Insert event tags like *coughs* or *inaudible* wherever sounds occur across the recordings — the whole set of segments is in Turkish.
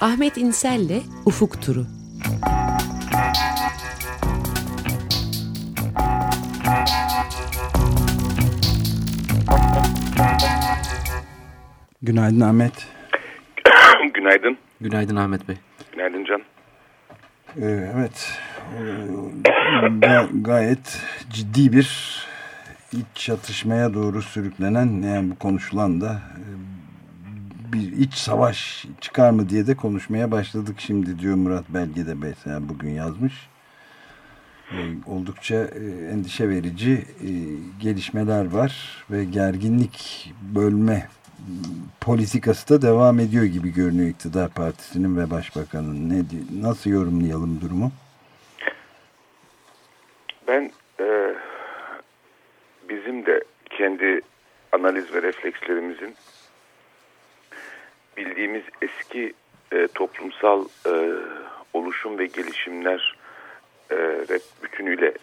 Ahmet İnsel'le Ufuk Turu. Günaydın Ahmet. *coughs* Günaydın. Günaydın Ahmet Bey. Günaydın Can. Ee, evet. Ee, gayet ciddi bir iç çatışmaya doğru sürüklenen yani bu konuşulan da e, bir iç savaş çıkar mı diye de konuşmaya başladık şimdi diyor Murat Belge'de mesela bugün yazmış. Ee, oldukça e, endişe verici e, gelişmeler var ve gerginlik bölme politikası da devam ediyor gibi görünüyor iktidar partisinin ve başbakanın. Ne nasıl yorumlayalım durumu? Ben e, bizim de kendi analiz ve reflekslerimizin bildiğimiz eski e, toplumsal e, oluşum ve gelişimler e, bütünüyle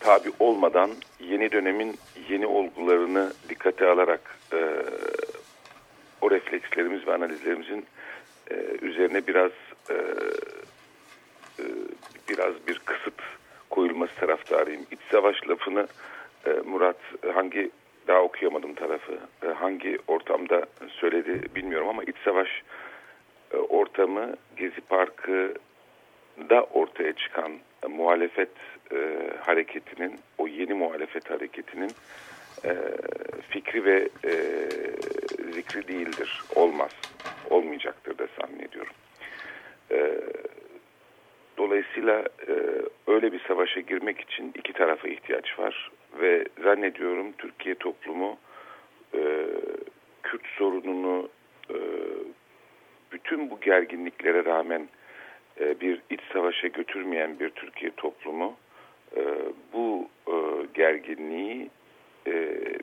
tabi olmadan yeni dönemin yeni olgularını dikkate alarak e, o reflekslerimiz ve analizlerimizin e, üzerine biraz e, e, biraz bir kısıt koyulması taraftarıyım. İç savaş lafını e, Murat hangi daha okuyamadım tarafı e, hangi ortamda söyledi bilmiyorum ama iç savaş e, ortamı Gezi Parkı da ortaya çıkan e, muhalefet e, hareketinin o yeni muhalefet hareketinin e, fikri ve e, zikri değildir. Olmaz. Olmayacaktır da tahmin. E, dolayısıyla e, öyle bir savaşa girmek için iki tarafa ihtiyaç var. Ve zannediyorum Türkiye toplumu e, Kürt sorununu e, bütün bu gerginliklere rağmen e, bir iç savaşa götürmeyen bir Türkiye toplumu e, bu e, gerginliği e,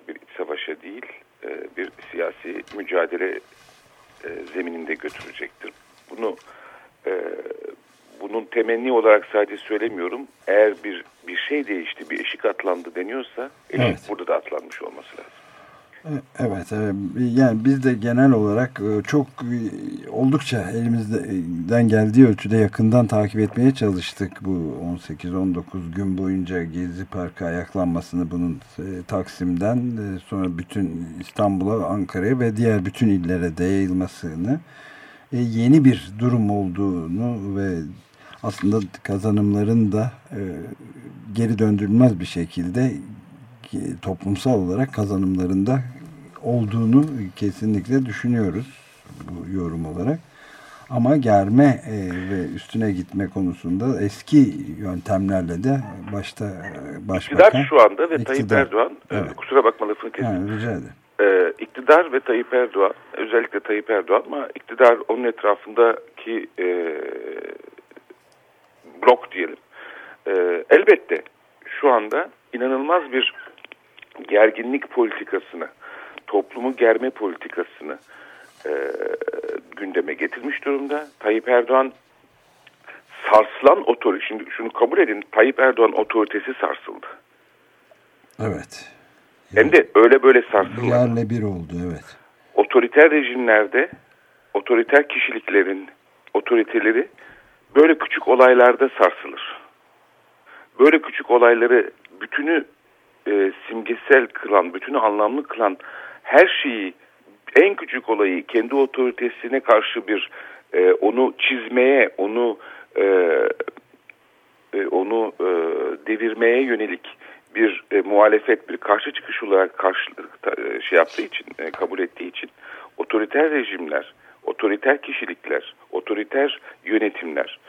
bir iç savaşa değil e, bir siyasi mücadele e, zemininde götürecektir. Bunu e, bunun temenni olarak sadece söylemiyorum. Eğer bir bir şey değişti, bir eşik atlandı deniyorsa eşik evet. burada da atlanmış olması lazım. Evet, yani biz de genel olarak e, çok e, oldukça elimizden geldiği ölçüde yakından takip etmeye çalıştık bu 18-19 gün boyunca Gezi Parkı ayaklanmasını bunun e, Taksim'den sonra bütün İstanbul'a, Ankara'ya ve diğer bütün illere de yayılmasını yeni bir durum olduğunu ve aslında kazanımların da geri döndürülmez bir şekilde toplumsal olarak kazanımlarında olduğunu kesinlikle düşünüyoruz bu yorum olarak. Ama germe e, ve üstüne gitme konusunda eski yöntemlerle de başta e, başbakan... İktidar şu anda ve iktidar, Tayyip Erdoğan, e, evet. kusura bakma lafını kesin. Yani, rica ederim. Ee, iktidar ve Tayyip Erdoğan, özellikle Tayyip Erdoğan ama iktidar onun etrafındaki e, blok diyelim. E, elbette şu anda inanılmaz bir gerginlik politikasını, toplumu germe politikasını e, gündeme getirmiş durumda. Tayyip Erdoğan sarsılan otorite, şimdi şunu kabul edin, Tayyip Erdoğan otoritesi sarsıldı. Evet. Hem de öyle böyle sarsıldı. Yerle bir oldu, evet. Otoriter rejimlerde, otoriter kişiliklerin otoriteleri böyle küçük olaylarda sarsılır. Böyle küçük olayları bütünü e, simgesel kılan, bütünü anlamlı kılan her şeyi en küçük olayı kendi otoritesine karşı bir e, onu çizmeye, onu e, e, onu e, devirmeye yönelik bir e, muhalefet, bir karşı çıkış olarak karşı e, şey yaptığı için, e, kabul ettiği için otoriter rejimler, otoriter kişilikler, otoriter yönetimler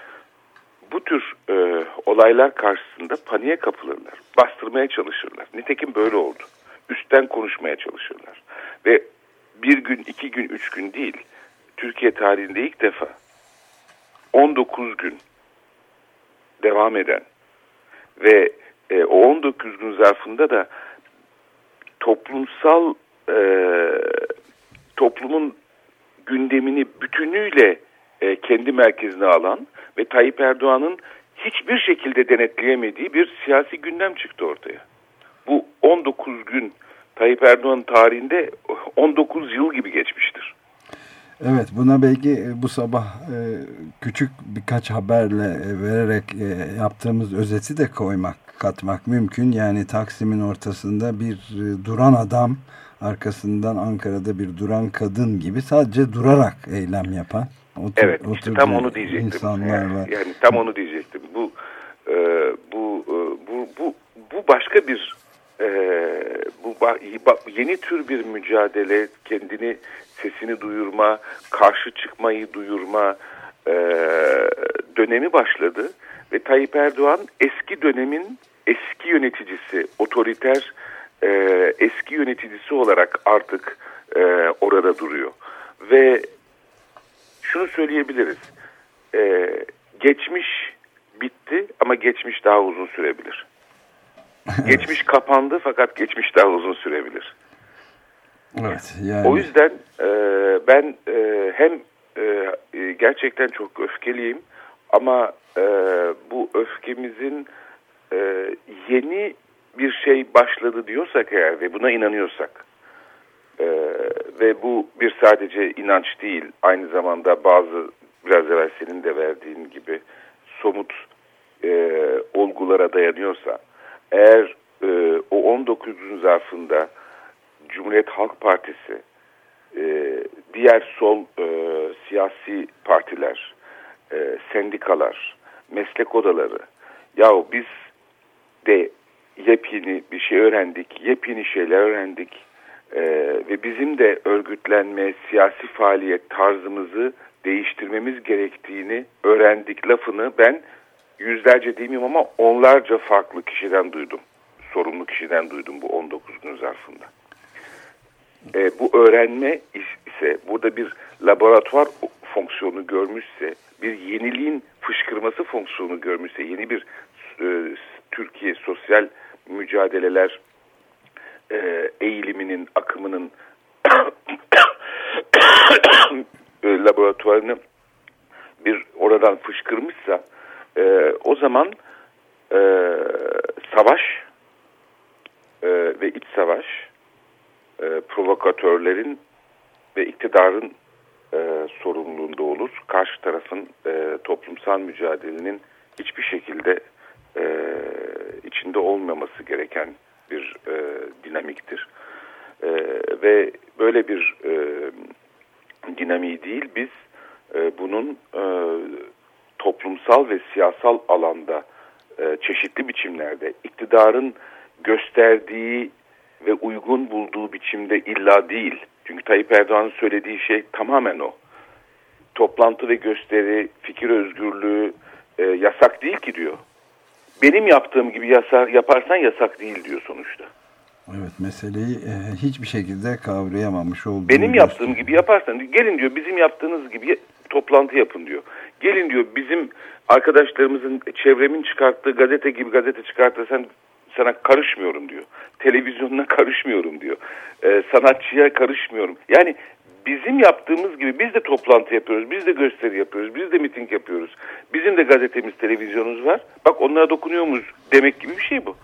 bu tür e, olaylar karşısında paniğe kapılırlar. Bastırmaya çalışırlar. Nitekim böyle oldu. Üstten konuşmaya çalışırlar. Ve bir gün, iki gün, üç gün değil. Türkiye tarihinde ilk defa 19 gün devam eden ve e, o 19 gün zarfında da toplumsal e, toplumun gündemini bütünüyle e, kendi merkezine alan ve Tayyip Erdoğan'ın hiçbir şekilde denetleyemediği bir siyasi gündem çıktı ortaya. Bu 19 gün Tayyip Erdoğan tarihinde 19 yıl gibi geçmiştir. Evet buna belki e, bu sabah e, küçük birkaç haberle e, vererek yaptığımız özeti de koymak, katmak mümkün. Yani Taksim'in ortasında bir duran adam arkasından Ankara'da bir duran kadın gibi sadece durarak eylem yapan. Otur, evet işte tam onu diyecektim. İnsanlar yani, var. yani tam onu diyecektim. Bu bu bu bu bu başka bir bu yeni tür bir mücadele kendini sesini duyurma, karşı çıkmayı duyurma e, dönemi başladı. Ve Tayyip Erdoğan eski dönemin eski yöneticisi, otoriter e, eski yöneticisi olarak artık e, orada duruyor. Ve şunu söyleyebiliriz, e, geçmiş bitti ama geçmiş daha uzun sürebilir. *laughs* geçmiş kapandı fakat geçmiş daha uzun sürebilir. Evet, yani... O yüzden e, ben e, hem e, e, gerçekten çok öfkeliyim ama e, bu öfkemizin e, yeni bir şey başladı diyorsak eğer ve buna inanıyorsak e, ve bu bir sadece inanç değil aynı zamanda bazı biraz evvel senin de verdiğin gibi somut e, olgulara dayanıyorsa eğer e, o 19 zarfında Cumhuriyet Halk Partisi, e, diğer sol e, siyasi partiler, e, sendikalar, meslek odaları, yahu biz de yepyeni bir şey öğrendik, yepyeni şeyler öğrendik e, ve bizim de örgütlenme, siyasi faaliyet tarzımızı değiştirmemiz gerektiğini öğrendik lafını ben yüzlerce demeyeyim ama onlarca farklı kişiden duydum. Sorumlu kişiden duydum bu 19 gün zarfında e, bu öğrenme ise burada bir laboratuvar fonksiyonu görmüşse, bir yeniliğin fışkırması fonksiyonu görmüşse, yeni bir e, Türkiye sosyal mücadeleler e, eğiliminin, akımının *coughs* e, laboratuvarını bir oradan fışkırmışsa e, o zaman e, savaş e, ve iç savaş e, provokatörlerin ve iktidarın e, sorumluluğunda olur. Karşı tarafın e, toplumsal mücadelenin hiçbir şekilde e, içinde olmaması gereken bir e, dinamiktir. E, ve böyle bir e, dinamiği değil biz e, bunun e, toplumsal ve siyasal alanda e, çeşitli biçimlerde iktidarın gösterdiği ve uygun bulduğu biçimde illa değil. Çünkü Tayyip Erdoğan'ın söylediği şey tamamen o. Toplantı ve gösteri, fikir özgürlüğü e, yasak değil ki diyor. Benim yaptığım gibi yasak, yaparsan yasak değil diyor sonuçta. Evet meseleyi e, hiçbir şekilde kavrayamamış olduğunu Benim gösteriyor. yaptığım gibi yaparsan gelin diyor bizim yaptığınız gibi toplantı yapın diyor. Gelin diyor bizim arkadaşlarımızın çevremin çıkarttığı gazete gibi gazete çıkartırsan sana karışmıyorum diyor. Televizyonuna *laughs* karışmıyorum diyor. E, sanatçıya karışmıyorum. Yani bizim yaptığımız gibi biz de toplantı yapıyoruz, biz de gösteri yapıyoruz, biz de miting yapıyoruz. Bizim de gazetemiz, televizyonumuz var. Bak onlara dokunuyor muyuz demek gibi bir şey bu.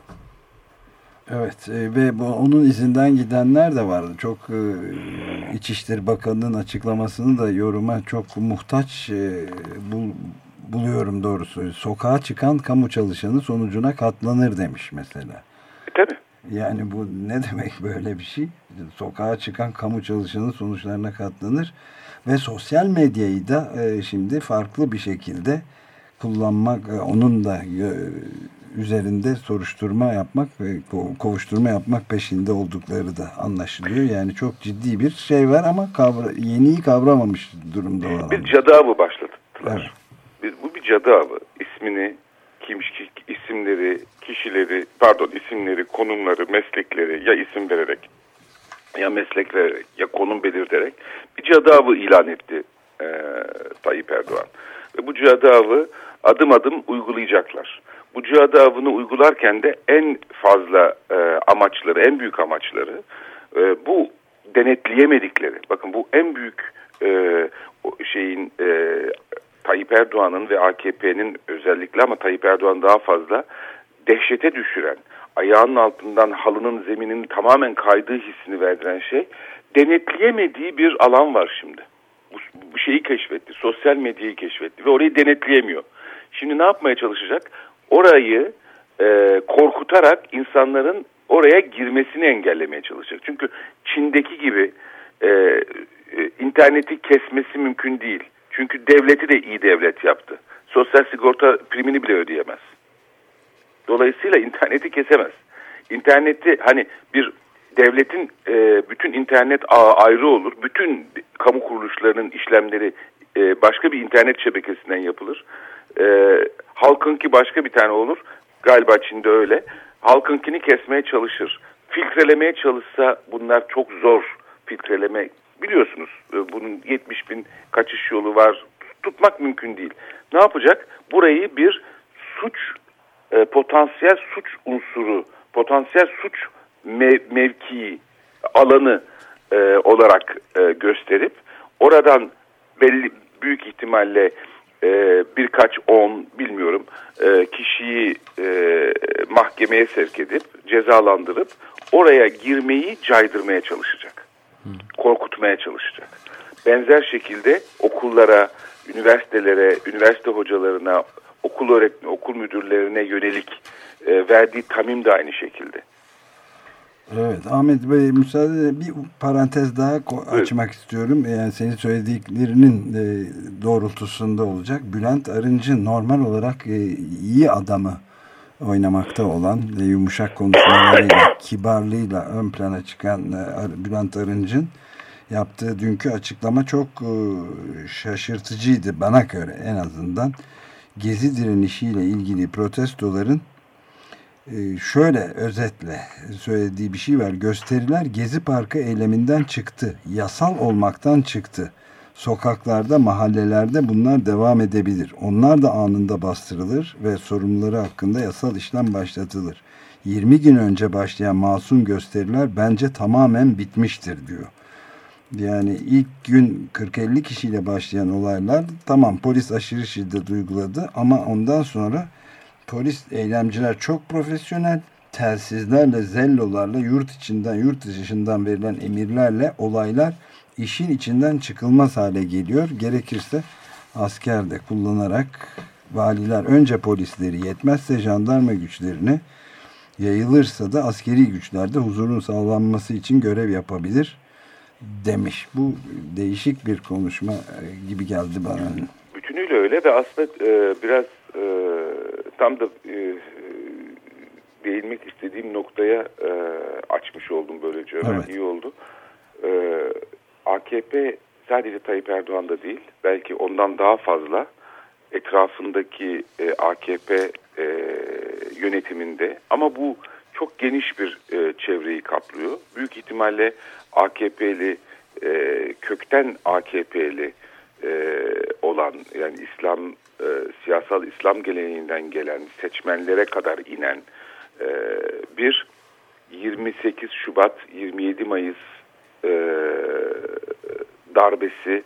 Evet e, ve bu, onun izinden gidenler de vardı. Çok e, İçişleri Bakanı'nın açıklamasını da yoruma çok muhtaç e, bul, buluyorum doğrusu. Sokağa çıkan kamu çalışanı sonucuna katlanır demiş mesela. Yani bu ne demek *laughs* böyle bir şey? Sokağa çıkan kamu çalışanı sonuçlarına katlanır. Ve sosyal medyayı da e, şimdi farklı bir şekilde kullanmak, e, onun da e, üzerinde soruşturma yapmak ve kovuşturma yapmak peşinde oldukları da anlaşılıyor. Yani çok ciddi bir şey var ama kavra, yeniyi kavramamış durumda olan. Bir cadı avı başlattılar. Evet bu bir cadı avı. İsmini, kim, isimleri, kişileri, pardon isimleri, konumları, meslekleri ya isim vererek ya meslek vererek ya konum belirterek bir cadı avı ilan etti e, Tayyip Erdoğan. Ve bu cadı avı adım adım uygulayacaklar. Bu cadı avını uygularken de en fazla e, amaçları, en büyük amaçları e, bu denetleyemedikleri, bakın bu en büyük e, şeyin e, Tayyip Erdoğan'ın ve AKP'nin özellikle ama Tayyip Erdoğan daha fazla dehşete düşüren, ayağının altından halının zeminin tamamen kaydığı hissini verdiren şey denetleyemediği bir alan var şimdi. Bu, şeyi keşfetti. Sosyal medyayı keşfetti ve orayı denetleyemiyor. Şimdi ne yapmaya çalışacak? Orayı e, korkutarak insanların oraya girmesini engellemeye çalışacak. Çünkü Çin'deki gibi e, e, interneti kesmesi mümkün değil. Çünkü devleti de iyi devlet yaptı. Sosyal sigorta primini bile ödeyemez. Dolayısıyla interneti kesemez. İnterneti hani bir devletin e, bütün internet ağı ayrı olur. Bütün kamu kuruluşlarının işlemleri e, başka bir internet şebekesinden yapılır. E, halkınki başka bir tane olur. Galiba Çin'de öyle. Halkınkini kesmeye çalışır. Filtrelemeye çalışsa bunlar çok zor filtreleme. Biliyorsunuz e, bunun 70 bin kaçış yolu var. Tutmak mümkün değil. Ne yapacak? Burayı bir suç, e, potansiyel suç unsuru, potansiyel suç mev mevkii, alanı e, olarak e, gösterip oradan belli büyük ihtimalle e, birkaç on bilmiyorum e, kişiyi e, mahkemeye sevk edip cezalandırıp oraya girmeyi caydırmaya çalışacak. Korkutmaya çalışacak. Benzer şekilde okullara, üniversitelere, üniversite hocalarına, okul öğretmen, okul müdürlerine yönelik e, verdiği tamim de aynı şekilde. Evet Ahmet Bey müsaade bir parantez daha açmak istiyorum. Yani senin söylediklerinin e, doğrultusunda olacak. Bülent Arınç'ın normal olarak e, iyi adamı oynamakta olan e, yumuşak konuşmalarıyla, *coughs* kibarlığıyla ön plana çıkan Bülent Arınç'ın yaptığı dünkü açıklama çok şaşırtıcıydı bana göre en azından. Gezi direnişiyle ilgili protestoların ee, şöyle özetle söylediği bir şey var. Gösteriler Gezi Parkı eyleminden çıktı. Yasal olmaktan çıktı. Sokaklarda, mahallelerde bunlar devam edebilir. Onlar da anında bastırılır ve sorumluları hakkında yasal işlem başlatılır. 20 gün önce başlayan masum gösteriler bence tamamen bitmiştir diyor. Yani ilk gün 40-50 kişiyle başlayan olaylar tamam polis aşırı şiddet uyguladı ama ondan sonra Polis eylemciler çok profesyonel. Telsizlerle, zellolarla, yurt içinden, yurt dışından verilen emirlerle olaylar işin içinden çıkılmaz hale geliyor. Gerekirse asker de kullanarak valiler önce polisleri yetmezse jandarma güçlerini yayılırsa da askeri güçlerde huzurun sağlanması için görev yapabilir demiş. Bu değişik bir konuşma e, gibi geldi bana. Bütünüyle öyle ve aslında e, biraz e, tam da e, değinmek istediğim noktaya e, açmış oldum böylece. Ömer evet. iyi oldu. E, AKP sadece Tayyip Erdoğan'da değil belki ondan daha fazla etrafındaki e, AKP e, yönetiminde ama bu çok geniş bir e, çevreyi kaplıyor. Büyük ihtimalle AKP'li e, kökten AKP'li e, olan yani İslam e, siyasal İslam geleneğinden gelen seçmenlere kadar inen e, bir 28 Şubat 27 Mayıs e, darbesi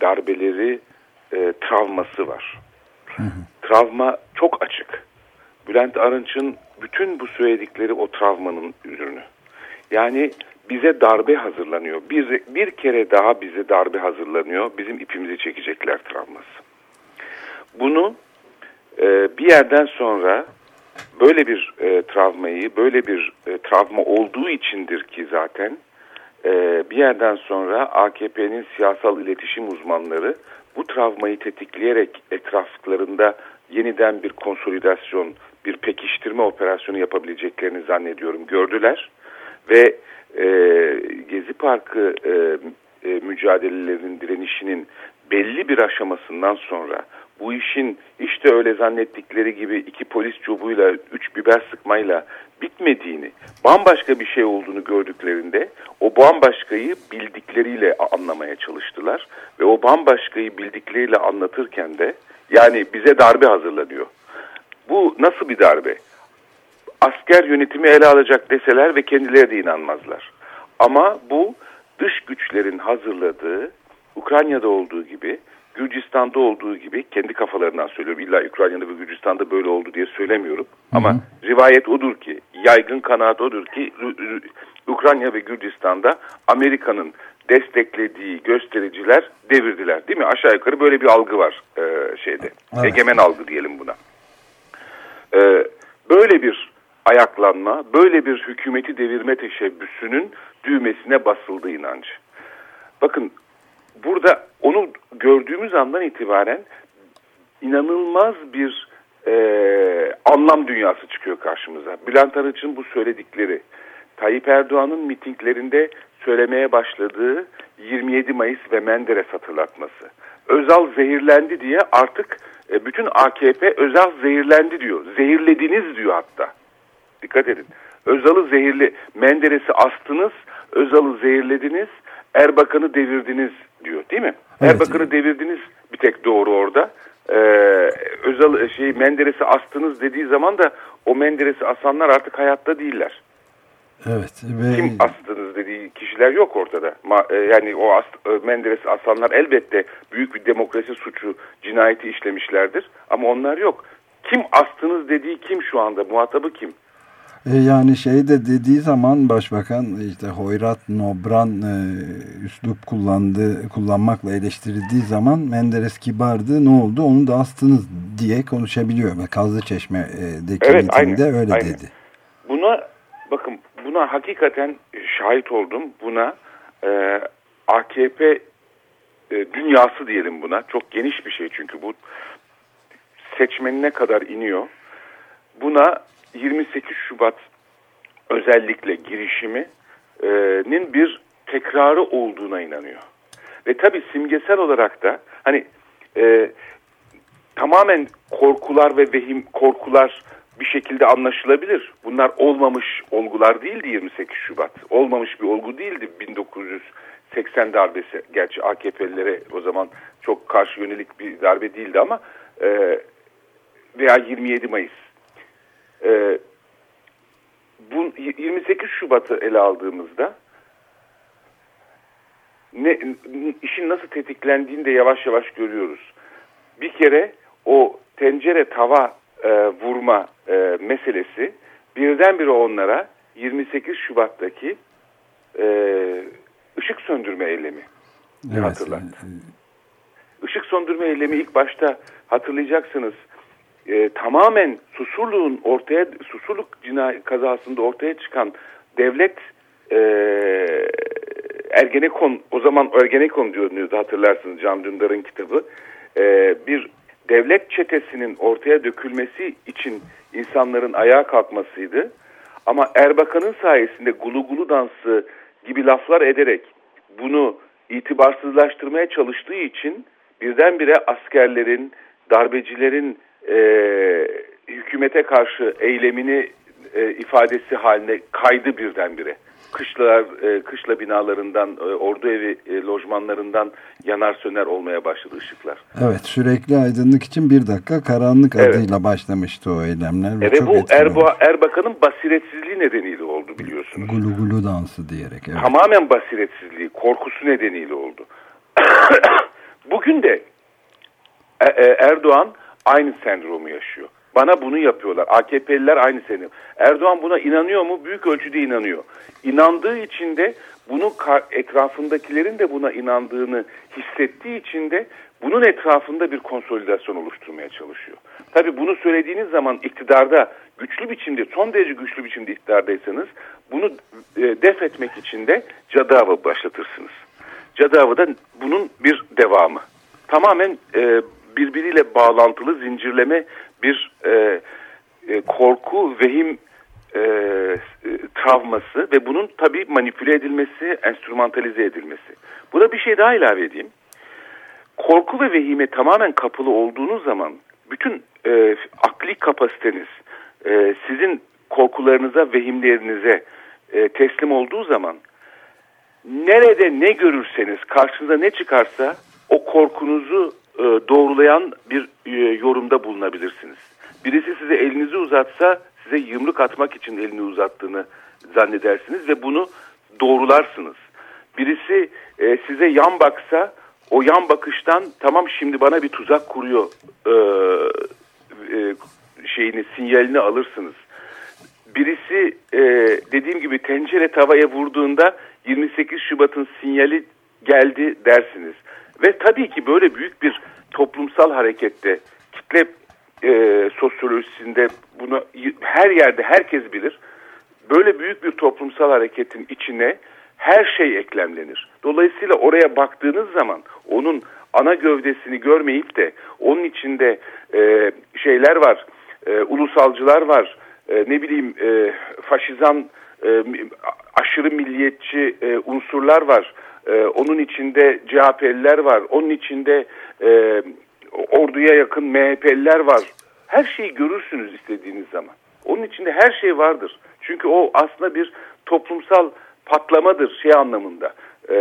darbeleri e, travması var. Hı hı. Travma çok açık. Bülent Arınç'ın bütün bu söyledikleri o travmanın ürünü. Yani bize darbe hazırlanıyor. Bir, bir kere daha bize darbe hazırlanıyor. Bizim ipimizi çekecekler travması. Bunu e, bir yerden sonra böyle bir e, travmayı, böyle bir e, travma olduğu içindir ki zaten e, bir yerden sonra AKP'nin siyasal iletişim uzmanları bu travmayı tetikleyerek etraflarında yeniden bir konsolidasyon, bir pekiştirme operasyonu yapabileceklerini zannediyorum gördüler ve e, Gezi Parkı e, e, mücadelelerinin direnişinin belli bir aşamasından sonra bu işin işte öyle zannettikleri gibi iki polis çubuğuyla, üç biber sıkmayla bitmediğini, bambaşka bir şey olduğunu gördüklerinde o bambaşkayı bildikleriyle anlamaya çalıştılar. Ve o bambaşkayı bildikleriyle anlatırken de yani bize darbe hazırlanıyor. Bu nasıl bir darbe? Asker yönetimi ele alacak deseler ve kendileri de inanmazlar. Ama bu dış güçlerin hazırladığı, Ukrayna'da olduğu gibi Gürcistan'da olduğu gibi kendi kafalarından söylüyorum. İlla Ukrayna'da ve Gürcistan'da böyle oldu diye söylemiyorum. Hı hı. Ama rivayet odur ki, yaygın kanaat odur ki Ukrayna ve Gürcistan'da Amerika'nın desteklediği göstericiler devirdiler. Değil mi? Aşağı yukarı böyle bir algı var e, şeyde. Evet. Egemen algı diyelim buna. E, böyle bir ayaklanma, böyle bir hükümeti devirme teşebbüsünün düğmesine basıldığı inancı. Bakın burada onu gördüğümüz andan itibaren inanılmaz bir e, anlam dünyası çıkıyor karşımıza. Bülent Arıç'ın bu söyledikleri, Tayyip Erdoğan'ın mitinglerinde söylemeye başladığı 27 Mayıs ve Menderes hatırlatması. Özal zehirlendi diye artık e, bütün AKP Özal zehirlendi diyor. Zehirlediniz diyor hatta. Dikkat edin. Özal'ı zehirli, Menderes'i astınız, Özal'ı zehirlediniz, Erbakan'ı devirdiniz diyor değil mi? Evet. Erbakan'ı devirdiniz bir tek doğru orada. Ee, Özal şey Menderes'i astınız dediği zaman da o Menderes'i asanlar artık hayatta değiller. Evet. Ve... Kim astınız dediği kişiler yok ortada. Ma, e, yani o ast, e, Menderes asanlar elbette büyük bir demokrasi suçu, cinayeti işlemişlerdir. Ama onlar yok. Kim astınız dediği kim şu anda? Muhatabı kim? E yani şey de dediği zaman başbakan işte hoyrat, nobran e, üslup kullandı, kullanmakla eleştirildiği zaman Menderes kibardı ne oldu onu da astınız diye konuşabiliyor. Kazlı Çeşme'deki evet, mitingde aynen, öyle aynen. dedi. Buna bakın buna hakikaten şahit oldum. Buna e, AKP e, dünyası diyelim buna. Çok geniş bir şey çünkü bu seçmenine kadar iniyor. Buna 28 Şubat özellikle girişiminin bir tekrarı olduğuna inanıyor. Ve tabii simgesel olarak da hani e, tamamen korkular ve vehim korkular bir şekilde anlaşılabilir. Bunlar olmamış olgular değildi 28 Şubat. Olmamış bir olgu değildi 1980 darbesi. Gerçi AKP'lilere o zaman çok karşı yönelik bir darbe değildi ama e, veya 27 Mayıs. E, bu 28 Şubat'ı ele aldığımızda ne, işin nasıl tetiklendiğini de yavaş yavaş görüyoruz. Bir kere o tencere tava e, vurma e, meselesi birdenbire onlara 28 Şubat'taki e, ışık söndürme eylemi evet. hatırlattı. Işık söndürme eylemi ilk başta hatırlayacaksınız e, tamamen Susurluğun ortaya Susurluk cinayet kazasında ortaya çıkan devlet e, Ergenekon o zaman Ergenekon diyordu hatırlarsınız Can Dündar'ın kitabı e, bir devlet çetesinin ortaya dökülmesi için insanların ayağa kalkmasıydı. Ama Erbakan'ın sayesinde gulu gulu dansı gibi laflar ederek bunu itibarsızlaştırmaya çalıştığı için birdenbire askerlerin, darbecilerin e, hükümete karşı eylemini e, ifadesi haline kaydı birdenbire. Kışlalar, e, kışla binalarından, e, ordu evi e, lojmanlarından yanar söner olmaya başladı ışıklar. Evet sürekli aydınlık için bir dakika karanlık evet. adıyla başlamıştı o eylemler. Evet çok bu Erba Erbakan'ın basiretsizliği nedeniyle oldu biliyorsunuz. Gulu gulu dansı diyerek. Evet. Tamamen basiretsizliği, korkusu nedeniyle oldu. *coughs* Bugün de e, e, Erdoğan aynı sendromu yaşıyor. Bana bunu yapıyorlar. AKP'liler aynı sendrom. Erdoğan buna inanıyor mu? Büyük ölçüde inanıyor. İnandığı için de bunu etrafındakilerin de buna inandığını hissettiği için de bunun etrafında bir konsolidasyon oluşturmaya çalışıyor. Tabii bunu söylediğiniz zaman iktidarda güçlü biçimde, son derece güçlü biçimde iktidardaysanız bunu e, def etmek için de cadı avı başlatırsınız. Cadı avı da bunun bir devamı. Tamamen e, birbiriyle bağlantılı zincirleme bir e, e, korku, vehim e, travması ve bunun tabii manipüle edilmesi, enstrümantalize edilmesi. Buna bir şey daha ilave edeyim. Korku ve vehime tamamen kapılı olduğunuz zaman bütün e, akli kapasiteniz e, sizin korkularınıza, vehimlerinize e, teslim olduğu zaman nerede ne görürseniz, karşınıza ne çıkarsa o korkunuzu e, doğrulayan bir e, yorumda bulunabilirsiniz. Birisi size elinizi uzatsa size yumruk atmak için elini uzattığını zannedersiniz ve bunu doğrularsınız. Birisi e, size yan baksa o yan bakıştan tamam şimdi bana bir tuzak kuruyor şeyini sinyalini alırsınız. Birisi dediğim gibi tencere tavaya vurduğunda 28 Şubat'ın sinyali geldi dersiniz. Ve tabii ki böyle büyük bir toplumsal harekette kitle e, sosyolojisinde bunu her yerde herkes bilir. Böyle büyük bir toplumsal hareketin içine her şey eklemlenir. Dolayısıyla oraya baktığınız zaman onun ana gövdesini görmeyip de onun içinde e, şeyler var, e, ulusalcılar var, e, ne bileyim e, faşizan, e, aşırı milliyetçi e, unsurlar var. E, onun içinde CHP'liler var, onun içinde e, orduya yakın MHP'liler var. Her şeyi görürsünüz istediğiniz zaman. Onun içinde her şey vardır. Çünkü o aslında bir toplumsal patlamadır şey anlamında. E,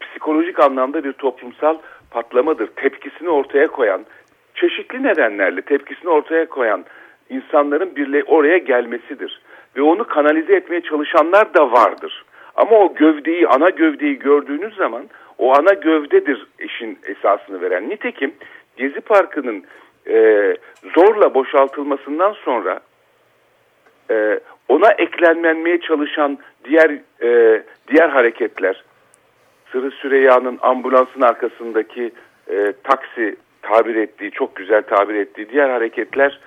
psikolojik anlamda bir toplumsal patlamadır. Tepkisini ortaya koyan, çeşitli nedenlerle tepkisini ortaya koyan insanların birle oraya gelmesidir. Ve onu kanalize etmeye çalışanlar da vardır. Ama o gövdeyi, ana gövdeyi gördüğünüz zaman o ana gövdedir işin esasını veren. Nitekim Gezi Parkı'nın e, zorla boşaltılmasından sonra e, ona eklenmeye çalışan diğer e, diğer hareketler, Sırrı Süreyya'nın ambulansın arkasındaki e, taksi tabir ettiği, çok güzel tabir ettiği diğer hareketler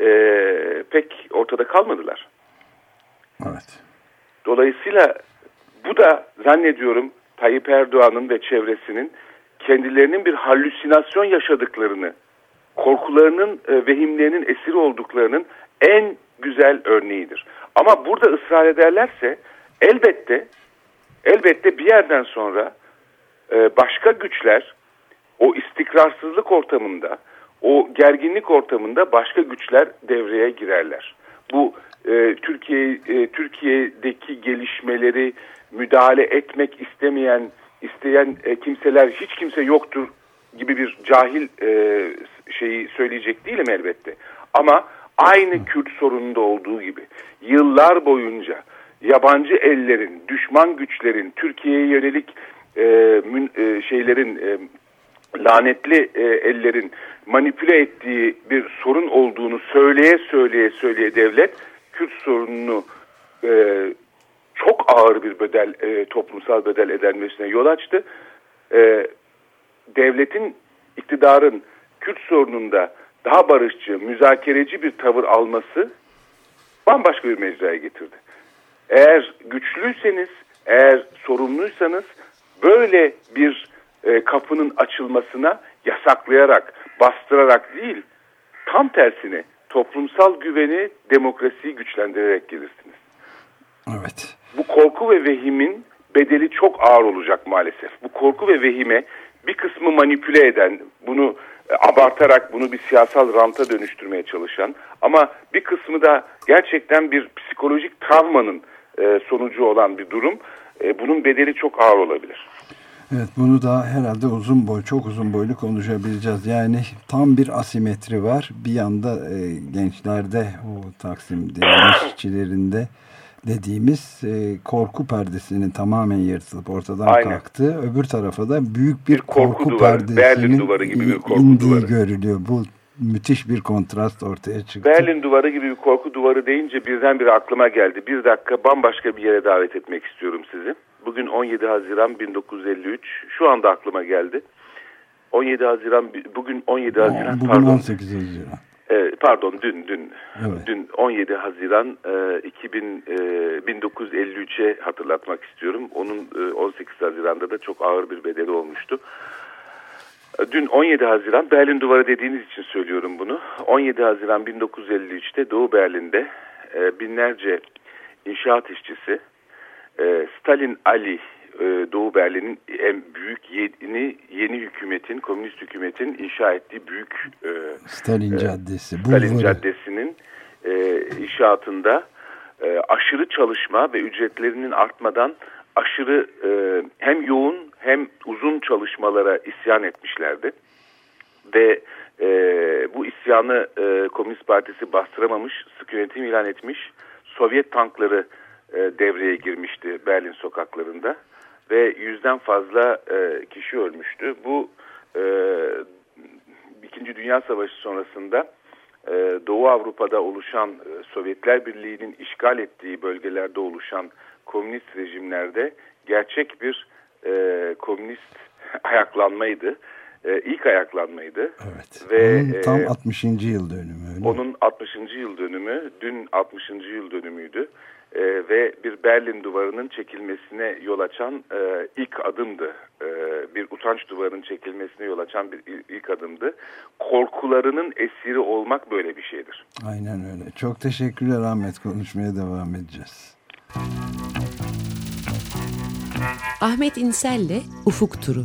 e, pek ortada kalmadılar. Evet. Dolayısıyla bu da zannediyorum Tayyip Erdoğan'ın ve çevresinin kendilerinin bir halüsinasyon yaşadıklarını, korkularının, e, vehimlerinin esiri olduklarının en güzel örneğidir. Ama burada ısrar ederlerse elbette elbette bir yerden sonra e, başka güçler o istikrarsızlık ortamında, o gerginlik ortamında başka güçler devreye girerler. Bu e, Türkiye e, Türkiye'deki gelişmeleri müdahale etmek istemeyen isteyen e, kimseler hiç kimse yoktur gibi bir cahil e, şeyi söyleyecek değilim elbette. Ama aynı Kürt sorununda olduğu gibi yıllar boyunca yabancı ellerin, düşman güçlerin, Türkiye'ye yönelik şeylerin, lanetli ellerin manipüle ettiği bir sorun olduğunu söyleye söyleye söyleye devlet Kürt sorununu e, çok ağır bir bedel, e, toplumsal bedel edilmesine yol açtı. E, devletin, iktidarın Kürt sorununda daha barışçı, müzakereci bir tavır alması bambaşka bir mecraya getirdi. Eğer güçlüyseniz, eğer sorumluysanız böyle bir e, kapının açılmasına yasaklayarak, bastırarak değil, tam tersine toplumsal güveni, demokrasiyi güçlendirerek gelirsiniz. Evet. Bu korku ve vehimin bedeli çok ağır olacak maalesef. Bu korku ve vehime bir kısmı manipüle eden, bunu e, abartarak bunu bir siyasal ranta dönüştürmeye çalışan ama bir kısmı da gerçekten bir psikolojik travmanın e, sonucu olan bir durum. E, bunun bedeli çok ağır olabilir. Evet bunu da herhalde uzun boy, çok uzun boylu konuşabileceğiz. Yani tam bir asimetri var. Bir yanda e, gençlerde o Taksim işçilerinde *coughs* dediğimiz e, korku perdesinin tamamen yırtılıp ortadan Aynen. kalktı. Öbür tarafa da büyük bir, bir korku, korku duvarı, perdesinin duvarı gibi bir korku indiği duvarı. görülüyor. Bu müthiş bir kontrast ortaya çıktı. Berlin duvarı gibi bir korku duvarı deyince birdenbire aklıma geldi. Bir dakika bambaşka bir yere davet etmek istiyorum sizi. Bugün 17 Haziran 1953. Şu anda aklıma geldi. 17 Haziran bugün 17 Haziran bugün pardon. 18 Haziran. E, pardon dün dün evet. dün 17 Haziran e, 2000 e, 1953'e hatırlatmak istiyorum. Onun e, 18 Haziran'da da çok ağır bir bedeli olmuştu. E, dün 17 Haziran Berlin Duvarı dediğiniz için söylüyorum bunu. 17 Haziran 1953'te Doğu Berlin'de e, binlerce inşaat işçisi e, Stalin Ali e, Doğu Berlin'in en büyük yeni yeni hükümetin, komünist hükümetin inşa ettiği büyük e, Stalin e, Caddesi, Stalin Caddesi'nin e, inşaatında e, aşırı çalışma ve ücretlerinin artmadan aşırı e, hem yoğun hem uzun çalışmalara isyan etmişlerdi. Ve e, bu isyanı e, Komünist Partisi bastıramamış, sık yönetim ilan etmiş, Sovyet tankları e, devreye girmişti Berlin sokaklarında ve yüzden fazla e, kişi ölmüştü. Bu e, İkinci Dünya Savaşı sonrasında e, Doğu Avrupa'da oluşan e, Sovyetler Birliği'nin işgal ettiği bölgelerde oluşan komünist rejimlerde gerçek bir e, komünist *laughs* ayaklanmaydı. E, ilk ayaklanmaydı. Evet. Ve onun tam 60. yıl dönümü. Öyle onun mi? 60. yıl dönümü, dün 60. yıl dönümüydü. E, ve bir Berlin duvarının çekilmesine yol açan e, ilk adımdı. E, bir utanç duvarının çekilmesine yol açan bir ilk adımdı. Korkularının esiri olmak böyle bir şeydir. Aynen öyle. Çok teşekkürler Ahmet. Konuşmaya devam edeceğiz. Ahmet İnsel'le Ufuk Turu.